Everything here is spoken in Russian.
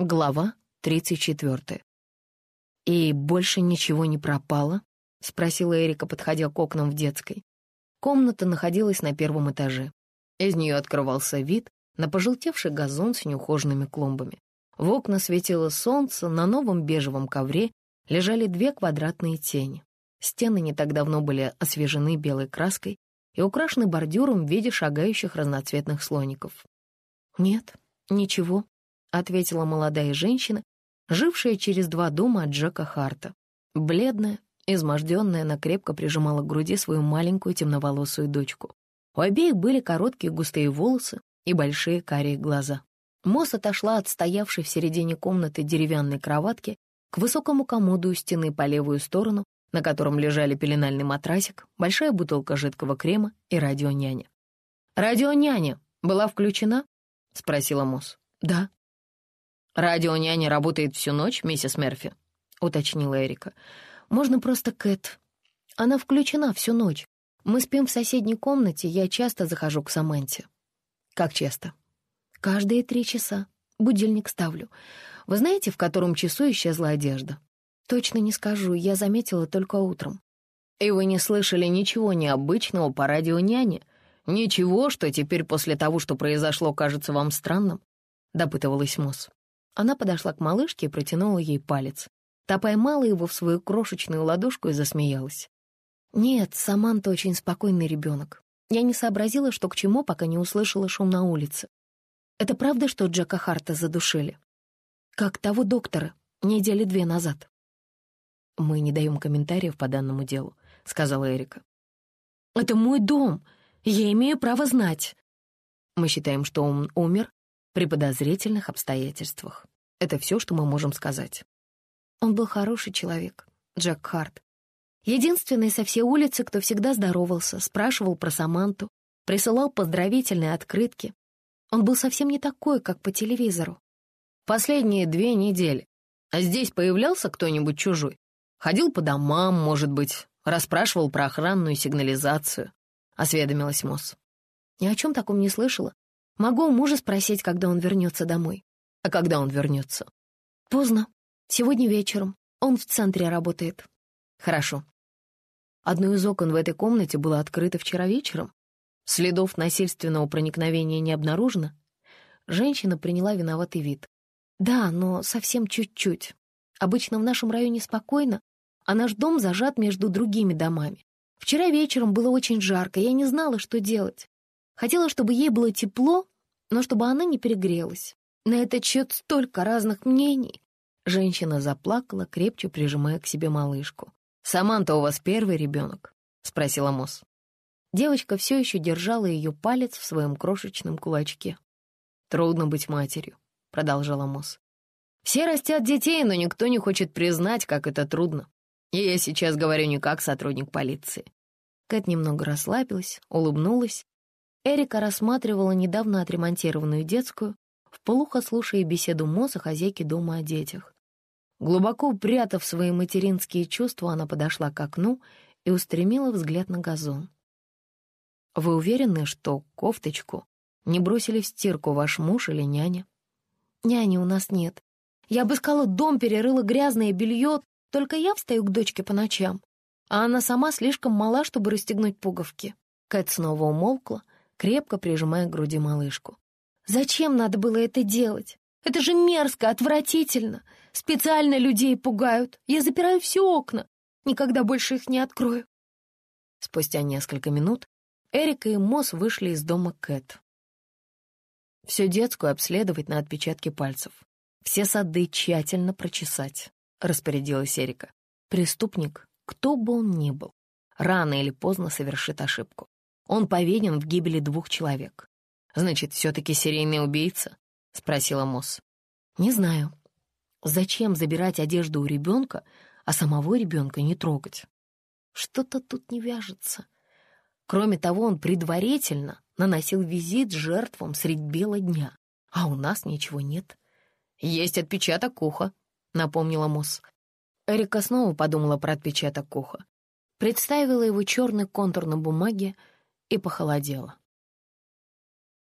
Глава 34. «И больше ничего не пропало?» — спросила Эрика, подходя к окнам в детской. Комната находилась на первом этаже. Из нее открывался вид на пожелтевший газон с неухоженными клумбами. В окна светило солнце, на новом бежевом ковре лежали две квадратные тени. Стены не так давно были освежены белой краской и украшены бордюром в виде шагающих разноцветных слоников. «Нет, ничего», — ответила молодая женщина, жившая через два дома от Джека Харта. Бледная, изможденная, она крепко прижимала к груди свою маленькую темноволосую дочку. У обеих были короткие густые волосы и большие карие глаза. Мосс отошла от стоявшей в середине комнаты деревянной кроватки к высокому комоду у стены по левую сторону, на котором лежали пеленальный матрасик, большая бутылка жидкого крема и радионяня. «Радионяня была включена?» — спросила Мосс. «Да», «Радио няня работает всю ночь, миссис Мерфи», — уточнила Эрика. «Можно просто Кэт. Она включена всю ночь. Мы спим в соседней комнате, я часто захожу к Саманте». «Как часто?» «Каждые три часа. Будильник ставлю. Вы знаете, в котором часу исчезла одежда?» «Точно не скажу, я заметила только утром». «И вы не слышали ничего необычного по радио няне? Ничего, что теперь после того, что произошло, кажется вам странным?» — допытывалась Мосс. Она подошла к малышке и протянула ей палец. Та поймала его в свою крошечную ладошку и засмеялась. «Нет, Саманта очень спокойный ребенок. Я не сообразила, что к чему, пока не услышала шум на улице. Это правда, что Джека Харта задушили? Как того доктора, недели две назад». «Мы не даем комментариев по данному делу», — сказала Эрика. «Это мой дом. Я имею право знать». Мы считаем, что он умер при подозрительных обстоятельствах. Это все, что мы можем сказать. Он был хороший человек, Джек Харт. Единственный со всей улицы, кто всегда здоровался, спрашивал про Саманту, присылал поздравительные открытки. Он был совсем не такой, как по телевизору. Последние две недели. А здесь появлялся кто-нибудь чужой? Ходил по домам, может быть, расспрашивал про охранную сигнализацию, — осведомилась Мосс. Ни о чем таком не слышала. Могу у мужа спросить, когда он вернется домой. А когда он вернется? Поздно. Сегодня вечером. Он в центре работает. Хорошо. Одно из окон в этой комнате было открыто вчера вечером. Следов насильственного проникновения не обнаружено. Женщина приняла виноватый вид. Да, но совсем чуть-чуть. Обычно в нашем районе спокойно, а наш дом зажат между другими домами. Вчера вечером было очень жарко, я не знала, что делать. Хотела, чтобы ей было тепло, но чтобы она не перегрелась. На этот счет столько разных мнений. Женщина заплакала, крепче прижимая к себе малышку. «Саманта у вас первый ребенок?» — спросила Мосс. Девочка все еще держала ее палец в своем крошечном кулачке. «Трудно быть матерью», — продолжала Мосс. «Все растят детей, но никто не хочет признать, как это трудно. И я сейчас говорю не как сотрудник полиции». Кэт немного расслабилась, улыбнулась Эрика рассматривала недавно отремонтированную детскую, вполуха слушая беседу Моза хозяйки дома о детях. Глубоко упрятав свои материнские чувства, она подошла к окну и устремила взгляд на газон. «Вы уверены, что кофточку не бросили в стирку ваш муж или няня?» «Няни у нас нет. Я обыскала дом, перерыла грязное белье, только я встаю к дочке по ночам, а она сама слишком мала, чтобы расстегнуть пуговки». Кэт снова умолкла, крепко прижимая к груди малышку. «Зачем надо было это делать? Это же мерзко, отвратительно. Специально людей пугают. Я запираю все окна. Никогда больше их не открою». Спустя несколько минут Эрика и Мосс вышли из дома Кэт. Всю детскую обследовать на отпечатки пальцев. Все сады тщательно прочесать, распорядилась Эрика. Преступник, кто бы он ни был, рано или поздно совершит ошибку. Он повинен в гибели двух человек. Значит, все-таки серийный убийца? Спросила Мосс. Не знаю. Зачем забирать одежду у ребенка, а самого ребенка не трогать? Что-то тут не вяжется. Кроме того, он предварительно наносил визит жертвам средь бела дня, а у нас ничего нет. Есть отпечаток уха, напомнила Мосс. Эрика снова подумала про отпечаток уха. Представила его черный контур на бумаге, и похолодело.